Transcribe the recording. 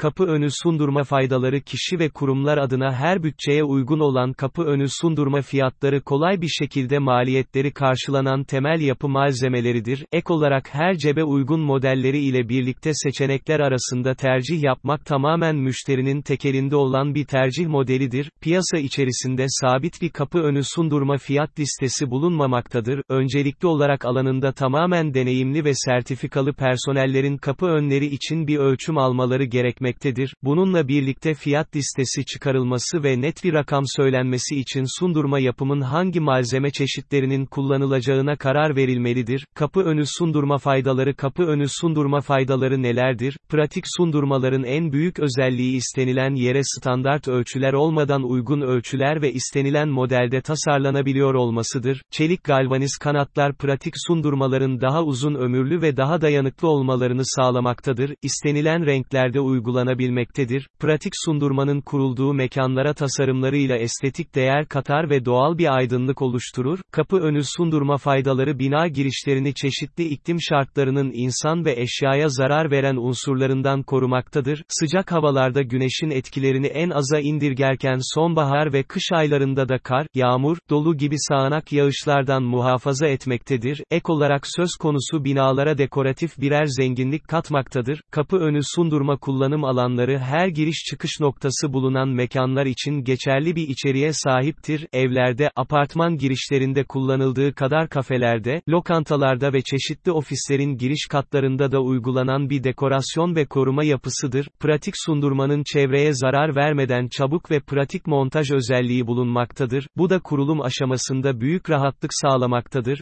kapı önü sundurma faydaları kişi ve kurumlar adına her bütçeye uygun olan kapı önü sundurma fiyatları kolay bir şekilde maliyetleri karşılanan temel yapı malzemeleridir. Ek olarak her cebe uygun modelleri ile birlikte seçenekler arasında tercih yapmak tamamen müşterinin tekelinde olan bir tercih modelidir. Piyasa içerisinde sabit bir kapı önü sundurma fiyat listesi bulunmamaktadır. Öncelikli olarak alanında tamamen deneyimli ve sertifikalı personellerin kapı önleri için bir ölçüm almaları gerekmektedir. Bununla birlikte fiyat listesi çıkarılması ve net bir rakam söylenmesi için sundurma yapımın hangi malzeme çeşitlerinin kullanılacağına karar verilmelidir. Kapı önü sundurma faydaları Kapı önü sundurma faydaları nelerdir? Pratik sundurmaların en büyük özelliği istenilen yere standart ölçüler olmadan uygun ölçüler ve istenilen modelde tasarlanabiliyor olmasıdır. Çelik galvaniz kanatlar pratik sundurmaların daha uzun ömürlü ve daha dayanıklı olmalarını sağlamaktadır. İstenilen renklerde uygulanabilmektedir. Pratik sundurmanın kurulduğu mekanlara tasarımlarıyla estetik değer katar ve doğal bir aydınlık oluşturur. Kapı önü sundurma faydaları bina girişlerini çeşitli iklim şartlarının insan ve eşyaya zarar veren unsurlarından korumaktadır. Sıcak havalarda güneşin etkilerini en aza indirgerken sonbahar ve kış aylarında da kar, yağmur, dolu gibi sağanak yağışlardan muhafaza etmektedir. Ek olarak söz konusu binalara dekoratif birer zenginlik katmaktadır. Kapı önü sundurma kullanım alanları her giriş çıkış noktası bulunan mekanlar için geçerli bir içeriğe sahiptir. Evlerde, apartman girişlerinde kullanıldığı kadar kafelerde, lokantalarda ve çeşitli ofislerin giriş katlarında da uygulanan bir dekorasyon ve koruma yapısıdır. Pratik sundurmanın çevreye zarar vermeden çabuk ve pratik montaj özelliği bulunmaktadır. Bu da kurulum aşamasında büyük rahatlık sağlamaktadır.